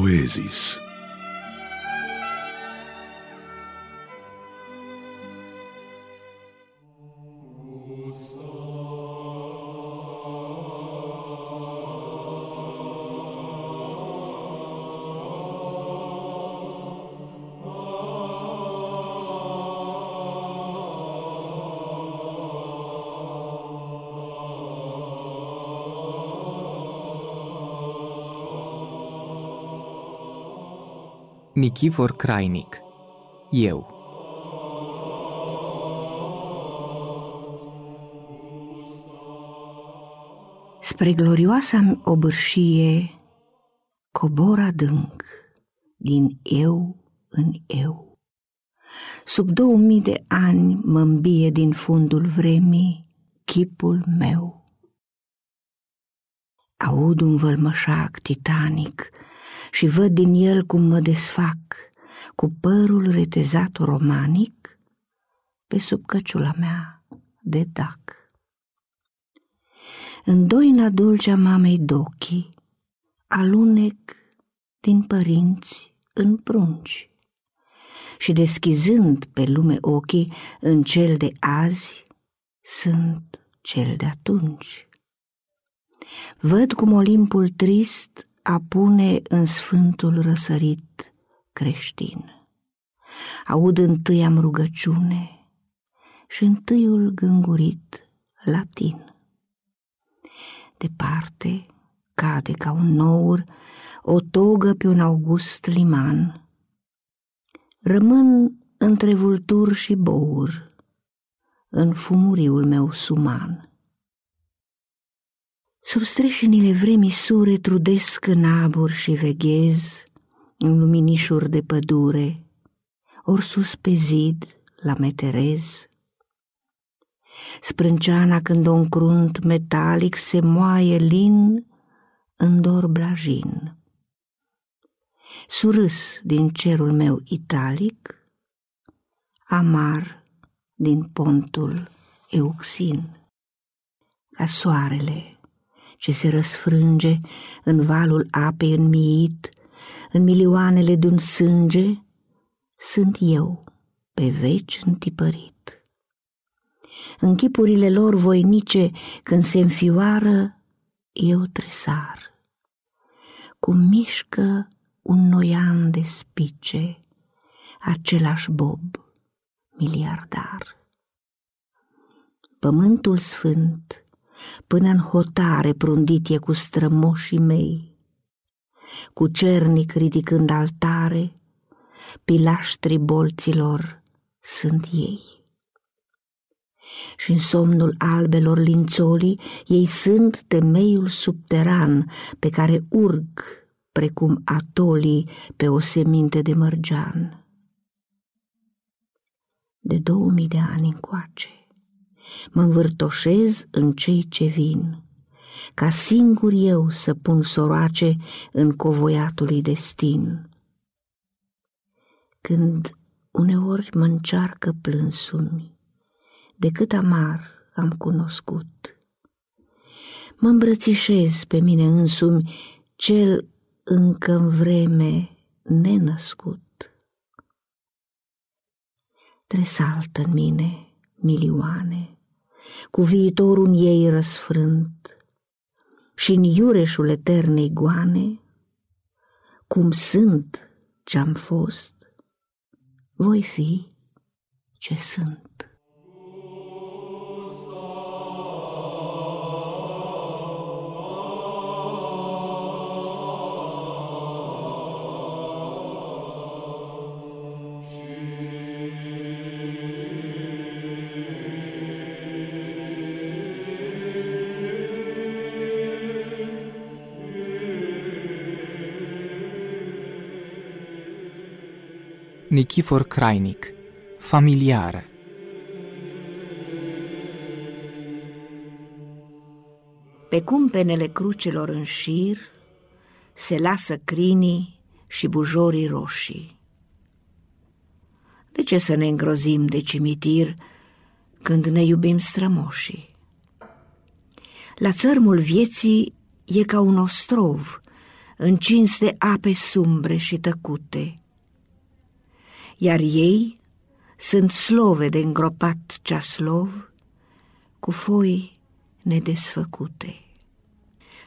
poezis. Nichifor Crainic Eu Spre glorioasa obârșie cobor adânc din eu în eu. Sub două mii de ani mă îmbie din fundul vremii chipul meu. Aud un vălmășac titanic și văd din el cum mă desfac cu părul retezat romanic pe sub căciula mea de dac. În doina dulcea mamei dochii alunec din părinți în prunci și deschizând pe lume ochii în cel de azi sunt cel de atunci. Văd cum Olimpul trist apune în sfântul răsărit creștin. Aud întâi am rugăciune și întâiul gângurit latin. Departe cade ca un nour o togă pe un august liman. Rămân între vultur și bour în fumuriul meu suman. Sub streșinile vremii sure trudesc în abur și veghez, în luminișuri de pădure, ori sus pe zid la meterez. Sprânceana când un crunt metalic se moaie lin în dor blajin. Surâs din cerul meu italic, amar din pontul euxin, ca soarele ce se răsfrânge în valul apei înmiit, în milioanele de un sânge, sunt eu, pe veci întipărit. În chipurile lor voinice, când se înfioară, eu tresar. Cum mișcă un noian de spice, același bob miliardar. Pământul sfânt până în hotare prundit e cu strămoșii mei. Cu cernic ridicând altare, pilaștrii bolților sunt ei. Și în somnul albelor lințolii, ei sunt temeiul subteran pe care urg precum atolii pe o seminte de mărgean. De două mii de ani încoace, mă învârtoșez în cei ce vin, ca singur eu să pun soroace în covoiatului destin. Când uneori mă încearcă plânsumi, de cât amar am cunoscut, mă îmbrățișez pe mine însumi cel încă în vreme nenăscut. Tresaltă în mine milioane, cu viitorul în ei răsfrânt, și în iureșul eternei goane, cum sunt ce-am fost, voi fi ce sunt. Nichifor Crainic Familiară Pe cumpenele crucelor în șir se lasă crinii și bujorii roșii. De ce să ne îngrozim de cimitir când ne iubim strămoșii? La țărmul vieții e ca un ostrov, încins de ape sumbre și tăcute, iar ei sunt slove de îngropat ceaslov cu foi nedesfăcute.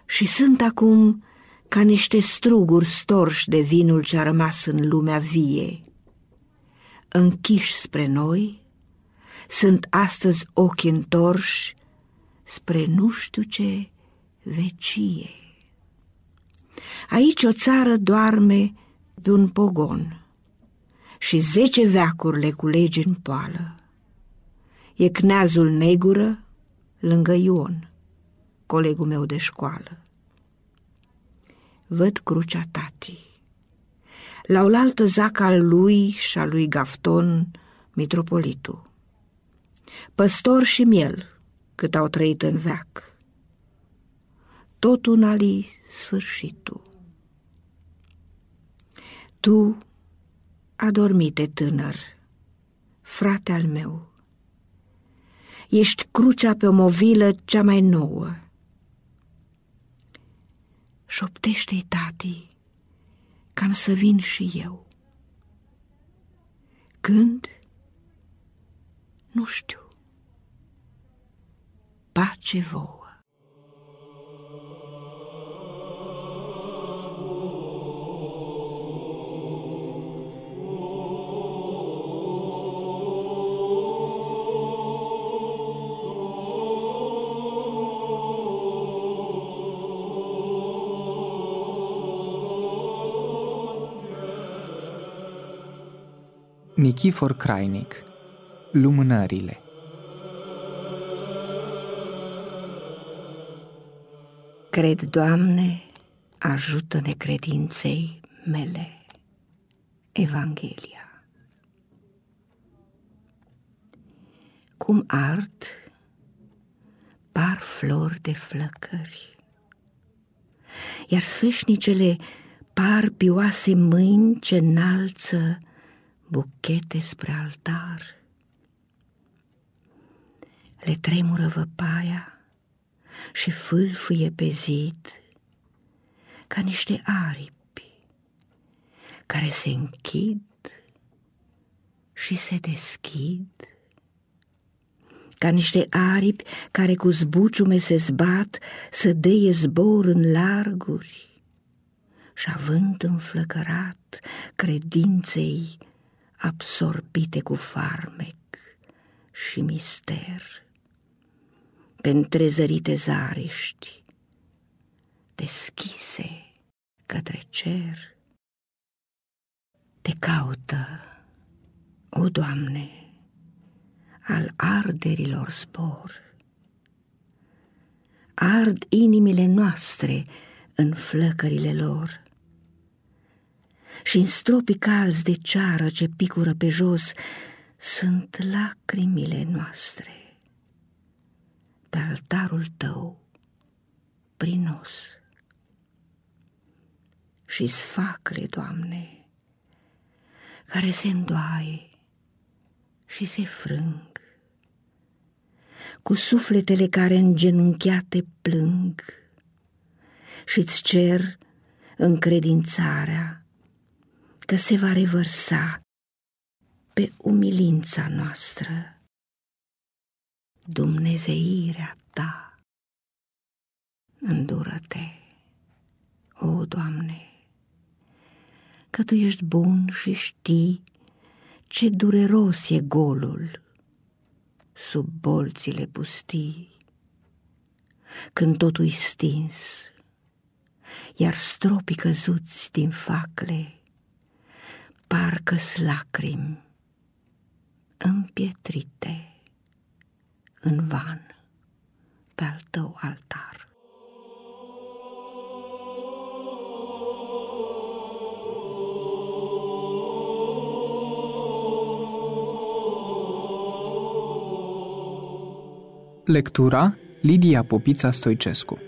Și sunt acum ca niște struguri storși de vinul ce-a rămas în lumea vie. Închiși spre noi, sunt astăzi ochi întorși spre nu știu ce vecie. Aici o țară doarme pe un pogon și zece veacuri le culege în poală. E cneazul negură lângă Ion, colegul meu de școală. Văd crucea tati. La oaltă zac al lui și al lui Gafton, mitropolitul. Păstor și miel, cât au trăit în veac. Tot un ali sfârșitul. Tu, adormite tânăr, frate al meu, ești crucea pe o movilă cea mai nouă. Șoptește-i, tati, cam să vin și eu. Când? Nu știu. Pace vouă. Nichifor Crainic Lumânările Cred, Doamne, ajută necredinței mele. Evanghelia Cum ard, par flori de flăcări, iar sfâșnicele par pioase mâini ce înalță buchete spre altar. Le tremură văpaia și fâlfâie pe zid ca niște aripi care se închid și se deschid ca niște aripi care cu zbuciume se zbat să deie zbor în larguri și având înflăcărat credinței absorbite cu farmec și mister, pe întrezărite zariști, deschise către cer. Te caută, o Doamne, al arderilor zbor. Ard inimile noastre în flăcările lor și în stropii calzi de ceară ce picură pe jos sunt lacrimile noastre. Pe altarul tău, prinos. Și sfacle, Doamne, care se îndoaie și se frâng, cu sufletele care îngenunchiate plâng și-ți cer încredințarea că se va revărsa pe umilința noastră Dumnezeirea ta. Îndură-te, o Doamne, că Tu ești bun și știi ce dureros e golul sub bolțile pustii, când totul stins, iar stropii căzuți din facle parcă-s lacrimi împietrite în van pe al tău altar. Lectura Lidia Popița Stoicescu